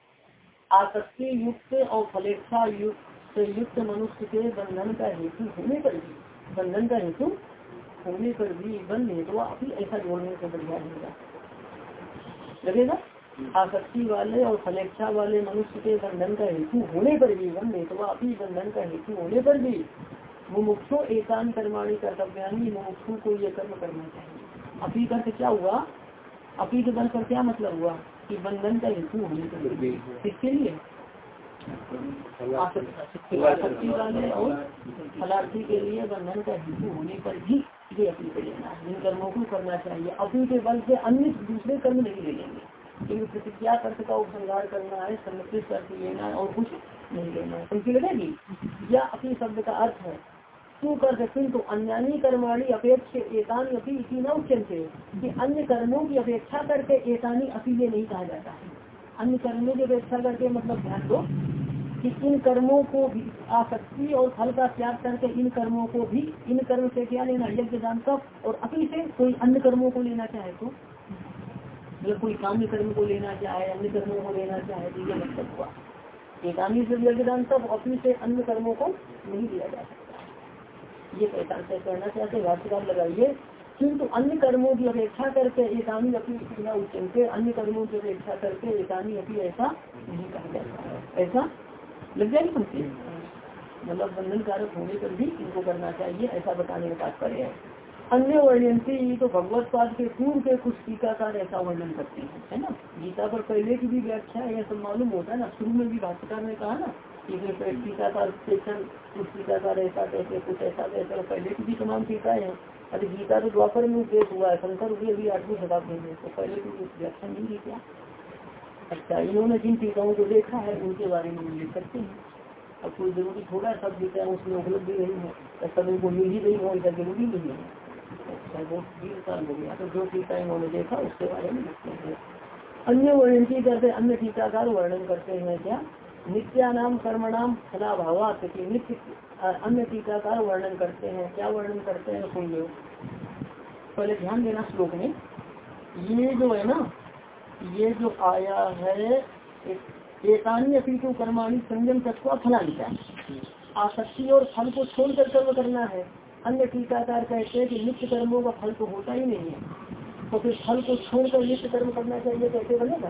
आसक्ति युक्त और फलेक्षा युक्त से युक्त मनुष्य के बंधन का हेतु होने पर भी, बंधन का हेतु होने पर भी, बंद हेतु अभी ऐसा जोड़ने से बढ़िया रहेगा। लगेगा? आसक्ति वाले और फलेक्षा वाले मनुष्य के बंधन का हेतु होने पर भी बंधे तो अपनी बंधन का हेतु होने पर भी मुमुक्षो एकांत कर्माणी कर्तव्यानी मुमुक्षु को ये कर्म करना चाहिए। अपी अर्थ क्या हुआ? अपी के बल पर क्या मतलब हुआ? कि बंधन का हेतु होने पर भी। किसके लिए? आसक्ति वाले और फलार्थी के लिए बंधन का हेतु होने पर भी ये अपनी को लेना इन कर्मों को करना चाहिए। अपनी के बल से अन्य दूसरे कर्म नहीं ले लेंगे। क्योंकि प्रतिज्ञा अर्थ का उपसंहार करना है, संरक्षित अर्थ लेना और कुछ नहीं लेना। है उनकी लगेगी या अपनी शब्द का अर्थ है, तू कर सकते तो अन्यानी कर्माणी अपेक्ष एकानी अपी इसी न उच्चनते कि अन्य कर्मों की अपेक्षा करके एकानी अपी ये नहीं कहा जाता है। अन्य कर्मों की अपेक्षा करके मतलब ध्यान दो कि इन कर्मों को भी आसक्ति और फल का त्याग करके इन कर्मों को भी, इन कर्म से क्या लेना? यज्ञ दान और अपी से कोई अन्य कर्मों को लेना चाहे तो मतलब कोई काम्य कर्म को लेना चाहे, अन्य कर्मों को लेना चाहे तो ये मतलब हुआ। एकामी से यज्ञदान तब अपने से अन्य कर्मों को नहीं दिया जा सकता। ये पहचान से कहना चाहते भाष्यकार लगाइए, किंतु अन्य कर्मों की अपेक्षा करके एकामी अपनी क्रिया उच्चनते अन्य कर्मों की अपेक्षा करके एकामी अपनी ऐसा नहीं कहा जाता ऐसा लग जाएगी पंक्ति मतलब बंधन कारक होने पर भी इनको करना चाहिए, ऐसा बताने का तात्पर्य है। अन्य वर्णयंती तो भगवत पाद के पूर्व के कुछ टीकाकार ऐसा वर्णन करते हैं, है ना? गीता पर पहले की भी व्याख्या है सब मालूम होता है ना? शुरू में भी भाष्यकार ने कहा ना कि टीकाकार कुछ टीकाकार ऐसा कैसे, कुछ ऐसा कैसे पहले की भी तमाम टीकाएँ हैं। अरे गीता तो द्वापर में उपदेश हुआ है, शंकर हुए अभी आठवीं शताब्दी में तो पहले की कुछ व्याख्या नहीं की क्या? अच्छा इन्होंने जिन टीकाओं को देखा है, उनके बारे में उल्लेख करते हैं। अब कोई ज़रूरी थोड़ा सब टीका उसमें उपलब्ध भी नहीं है सब उनको मिल ही नहीं हो ऐसा ज़रूरी नहीं है। तो जो टीका इन्होंने देखा उसके बारे में हैं अन्य वर्णन की करते अन्य टीकाकार वर्णन करते हैं क्या? नित्यानाम कर्मणाम फलाभावात कि नित्य अन्य टीकाकार वर्णन करते हैं। क्या वर्णन करते हैं सुन लो पहले ध्यान देना श्लोक में। ये जो है ना, ये जो आया है एकान्य पीटू कर्माणी संयम तत्व फलानिका आसक्ति और फल को छोड़कर कर्म करना है। अन्य टीकाकार कहते हैं कि नित्य कर्मों का फल तो होता ही नहीं है। तो फिर फल को छोड़कर नित्य कर्म करना चाहिए कैसे बनेगा?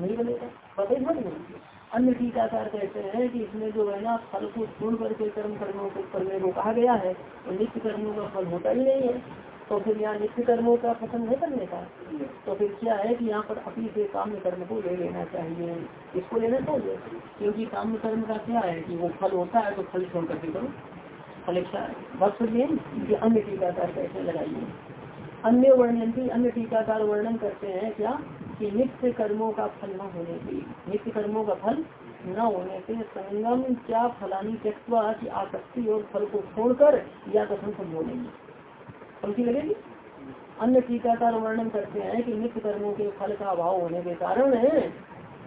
नहीं बनेगा। पता ही नहीं अन्य टीकाकार कहते हैं कि इसमें जो है ना, फल को छोड़ करके कर्म कर्मों को करने को कहा गया है तो नित्य कर्मों का फल होता ही नहीं है। तो फिर यहाँ नित्य कर्मों का पसंद है करने का। तो फिर क्या है कि यहाँ पर अपनी से काम कर्म को ले लेना चाहिए। इसको लेना चाहिए। क्योंकि काम कर्म का क्या है कि वो फल होता है तो फल छोड़ करके करो। कि अन्य टीकाकार कैसे लगाइए। अन्य वर्णन की अन्य टीकाकार वर्णन करते हैं क्या? कि नित्य कर्मों का फल न होने की नित्य कर्मों का फल न होने से संगम क्या फलानी त्यक्वा की आसक्ति और फल को छोड़कर या कथन बोलेंगे पंक्ति लगेगी अन्य टीकाकार वर्णन करते हैं कि नित्य कर्मों के फल का अभाव होने के कारण है।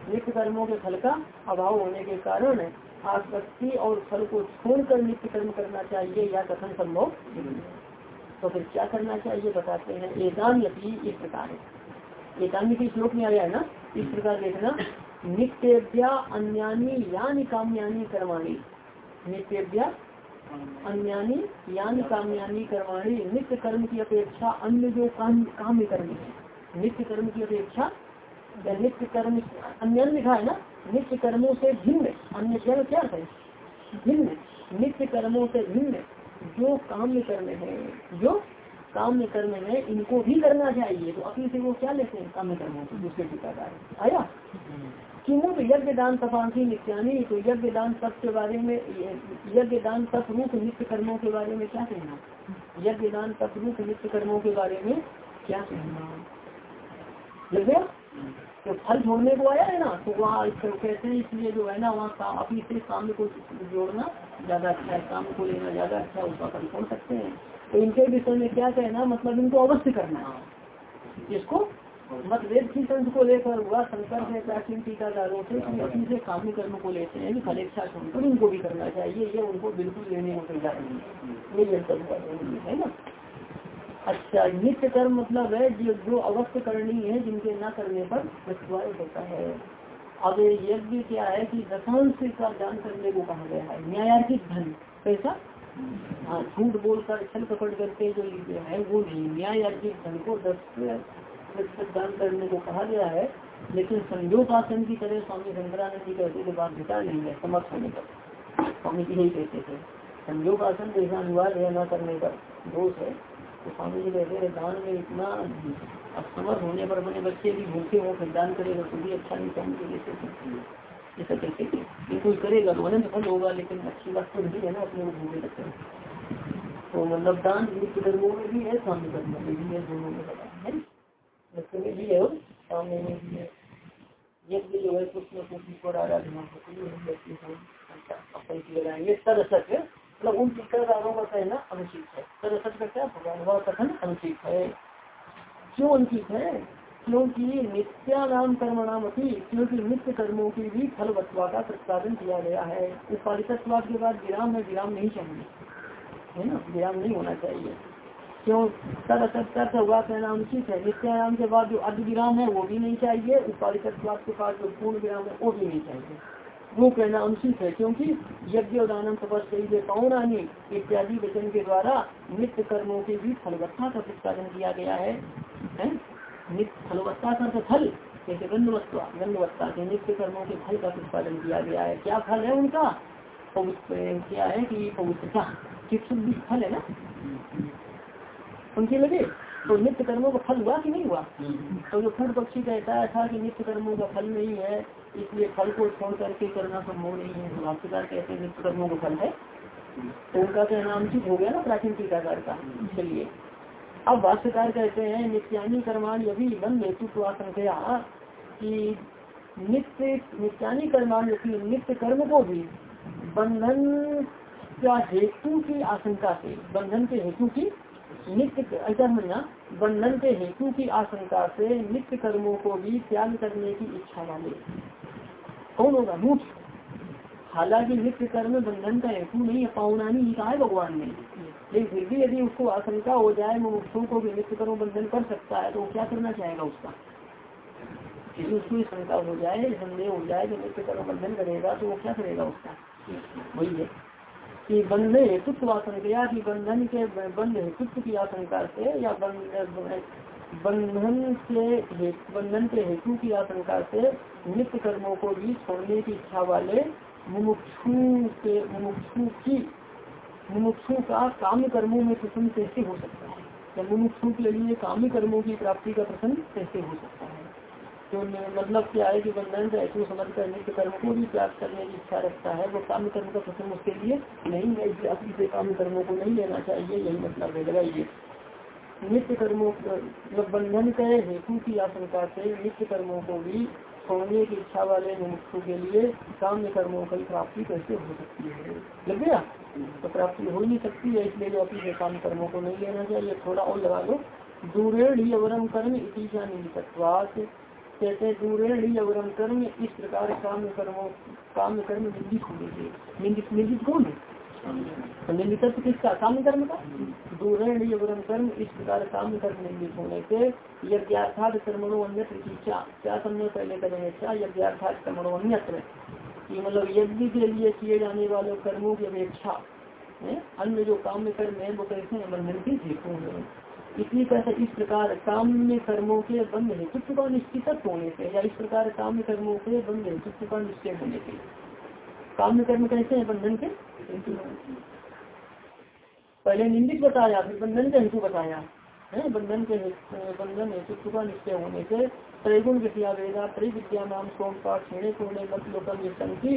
नित्य कर्मों के फल का अभाव होने के कारण आसक्ति और फल को छोड़कर नित्य कर्म करना चाहिए, या कथन संभव तो फिर क्या करना चाहिए बताते हैं। एकान्यति इस प्रकार है। एकांगी की श्लोक में आया है ना? इस प्रकार देखना। नित्यव्या अन्यानी यानी काम्यानी कर्माणी। नित्यव्या अन्यानी यानी काम्यानी कर्माणी। नित्य कर्म की अपेक्षा अन्य जो काम काम्य कर्म है। नित्य कर्म की अपेक्षा नित्य कर्म अन्य लिखा है ना नित्य कर्मों से भिन्न अन्य कर्म क्या है? भिन्न नित्य कर्मों से भिन्न जो काम्य कर्म है जो काम्य कर्म है इनको भी करना चाहिए। तो अपनी से वो क्या लेते हैं? काम्य कर्म को दूसरे टीकाकार आया? किमुत यज्ञ दान तपांसी नित्यानी तो यज्ञ दान तप के बारे में यज्ञ दान तप रूप नित्य कर्मों के बारे में क्या कहना? यज्ञ दान तप रूप नित्य कर्मों के बारे में क्या कहना? तो फल छोड़ने को आया है ना? तो वहाँ कहते हैं इसलिए जो है ना, वहाँ अपनी से काम को जोड़ना ज़्यादा अच्छा है, काम को लेना ज़्यादा अच्छा उसका फल छोड़ सकते हैं। तो इनके विषय में क्या कहना मतलब इनको अवश्य करना इसको मतभेद की संत को लेकर हुआ शंकर से प्राचीन टीकाकारों से अपनी से काम्य कर्म को लेते हैं फल फलेक्षा छोड़कर इनको भी करना चाहिए। ये उनको बिल्कुल लेने को तैयार नहीं ये जनता है ना? अच्छा नित्य कर्म मतलब है जो जो अवश्य करनी है, जिनके न करने पर मृत्युआय होता है। अब यज्ञ क्या है कि दशांश का दान करने को कहा गया है। न्यायार्थिक धन, कैसा? हाँ झूठ बोलकर छल कपट करके जो है, वो नहीं न्याय अर्जित धन को दस प्रतिशत दान करने को कहा गया है। लेकिन संयोग आसन की तरह स्वामी शंकरानंद जी कहते थे बाध्यता नहीं है, समर्थ होने पर। स्वामी जी यही कहते थे संयोग आसन जैसा अनिवार्य है न करने पर, दोष है। तो स्वामी जी कहते थे दान में इतना असमर्थ होने पर अपने बच्चे भी भूखे हो फिर दान करेगा तो भी अच्छा नहीं स्वामी जी कहते ऐसा कहते थे कोई करेगा तो अनंत फल होगा, लेकिन अच्छी बात तो नहीं है ना अपने को भूखे लगते तो मतलब दान नित्य धर्मों में भी है, स्वामी धर्मों में भी है, दोनों में बताया है। भी है और सामने में भी है। यज्ञ जो है, कुछ न कुछ आराधना होती है अपन लगाएँगे। सरसत मतलब उन चित्रकारों का कहना अनुचित है। सरसत का क्या भगवान वह कथन अनुचित है। क्यों अनुचित है? क्योंकि नित्यानाम कर्म नाम थी क्योंकि नित्य कर्मों की भी फल बतवा का प्रतिपादन किया गया है। उपाधिकवाद के बाद विराम में विराम नहीं चाहिए। है ना? विराम नहीं होना चाहिए। क्यों? तद तद हुआ कहना अनुचित है। नित्यानाम के बाद जो अर्ध विराम है, वो भी नहीं चाहिए। उपाधिकवाद के बाद जो पूर्ण विराम है, वो भी नहीं चाहिए। वो कहना अनुचित है क्योंकि यज्ञ और दानम तपस्वी पौराणी इत्यादि वचन के द्वारा नित्य कर्मों के भी फलवत्ता का प्रतिपादन किया गया है, है? नित्य फलवत्ता का फल जैसे गंधवत्ता गंधवत्ता के नित्य कर्मों के फल का प्रतिपादन किया गया है। क्या फल है उनका? क्या है कि पवित्रता चित्त फल है ना? उनके लगे तो नित्य कर्मों का फल हुआ कि नहीं हुआ? तो जो फ़ूड पक्षी कहता था कि नित्य कर्मों का फल नहीं है इसलिए फल को छोड़ करके करना संभव नहीं है। भाष्यकार कहते हैं कर्मों का फल है। तो उनका कहना अनुचित हो गया ना प्राचीन टीकाकार का? चलिए। अब भाष्यकार कहते हैं, नित्यानी कर्माण यदि बंद हेतु आशंकया कि नित्य, नित्यानी कर्माण यदि नित्य कर्म को भी बंधन का हेतु की आशंका से, बंधन के हेतु की नित्य ऐसा समझना बंधन के हेतु की आशंका से नित्य कर्मों को भी त्याग करने की इच्छा वाले। कौन होगा? मूठ हालाँकि नित्य कर्म बंधन का हेतु नहीं है पावनानी ही कहा है भगवान ने लेकिन फिर भी यदि उसको आशंका हो जाए मुमुक्षु को भी नित्य कर्म बंधन कर सकता है तो क्या करना चाहेगा उसका? यदि उसको शंका हो जाए, संदेह हो जाए कि नित्य कर्म बंधन करेगा तो वो क्या करेगा उसका? वही है। कि बंध हेतुत्व आशंका की बंधन के, बंध हेतुत्व की आशंका से या बंधन के बंधन के हेतु की आशंका से नित्य कर्मों को भी छोड़ने की इच्छा वाले मुमुक्षु के, मुमुक्षु की, मुमुक्षु का काम कर्मों में प्रसन्न कैसे हो सकता है? या मुमुक्षु के लिए काम्य कर्मों की प्राप्ति का प्रसन्न कैसे हो सकता है? तो मतलब क्या है कि बंधन का ऐसे समझ कर नित्य कर्म को भी प्राप्त करने की इच्छा रखता है, वो काम कर्म का प्रसन्न उसके लिए नहीं है, इसलिए अपनी से काम्य कर्मों को नहीं लेना चाहिए, यही मतलब है, लगाइए। नित्य कर्मों मतलब बंधन के हेतु की आशंका से नित्य कर्मों को भी छोड़ने की इच्छा वाले मुमुक्षु के लिए काम्य कर्मों की प्राप्ति कैसे हो सकती है? लग गया? तो प्राप्ति हो नहीं सकती है, इसलिए जो अपनी काम कर्मों को नहीं लेना चाहिए, थोड़ा और लगा लो। दूरेण ही अवरम कर्म इतिशा निमित्तवास कहते हैं दूरेण ही अवरम कर्म इस प्रकार काम्य कर्मों काम्य कर्म निंदित होने से निंदित निंदित कौन है? निंदित किसका? काम्य कर्म का? दूरण कर्म इस प्रकार काम कर्म निंदित होने से यज्ञार्थात कर्मणो अन्यत्र की क्या समझो पहले करेंगे क्या यज्ञार्थात कर्मणो अन्यत्र? कि मतलब यज्ञ के लिए किए जाने वाले कर्मों की अपेक्षा अन्य जो काम कर्म है, वो कैसे हैं? बंधन के है? इसलिए कहते इस प्रकार काम्य कर्मों के बंध हेतुत्व का निश्चित होने से या इस प्रकार काम्य कर्मों के बंध हेतुत्व का निश्चय होने से। काम्य कर्म कैसे है? बंधन के? पहले निंदित बताया, फिर बंधन के हेतु बताया। है? बंधन के बंधन हेतु का निश्चय होने से। त्रैगुण विद्या, वेदा त्रय विद्या नाम सोम, पाठ छेड़े पूर्णे मत, लोकम विसंति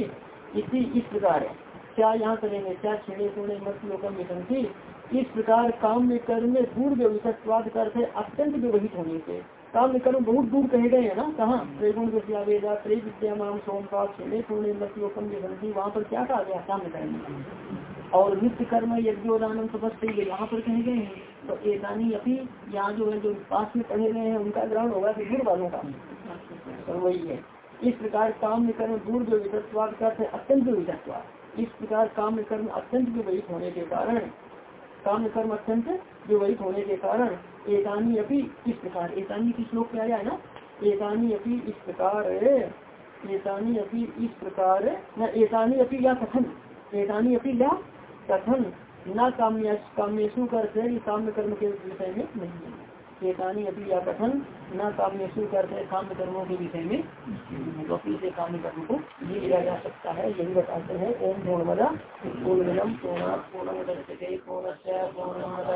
इसी इस प्रकार है। क्या यहाँ करेंगे? क्या छेड़े पूर्णे मत, लोकम विसंति इस प्रकार काम में कर्म में दूर व्यवसाद करते अत्यंत व्यवहित होने से। काम में कर्म बहुत दूर कहे गए हैं ना? कहाँ? त्रैगुण विद्या, वेदा त्रय विद्या नाम सोम छेड़े पूर्णे वहाँ पर क्या कहा गया? काम कर्म और नित्य कर्म यज्ञोदान तपस्या यहाँ पर कहे गए हैं। तो एकानी अभी यहाँ जो है, जो पास में पढ़े गए हैं, उनका ग्रहण होगा कि दूर वालों का। तो वही है। इस प्रकार काम में कर्म दूर विधत्वाद करते अत्यंत विधत्वाद इस प्रकार काम में कर्म अत्यंत विवहित होने के कारण काम कर्म अत्यंत विवरित होने के कारण एकानी अपनी इस प्रकार एकानी की श्लोक में आया है ना? एकानी अपनी इस प्रकार एकानी अपनी इस प्रकार, न एकानी अपनी या कथन एकानी अपनी या कथन, न काम्य काम्यशु कर काम्य कर्म के विषय में नहीं है। एकानी अभी या कथन न शुरू करते काम्य कर्मों के विषय में तो से काम कर्म को ये लिया जा सकता है, यही बताते हैं, ओम पूर्णमदा पूर्णम पूर्णा पूर्णम पूर्ण पूर्णमद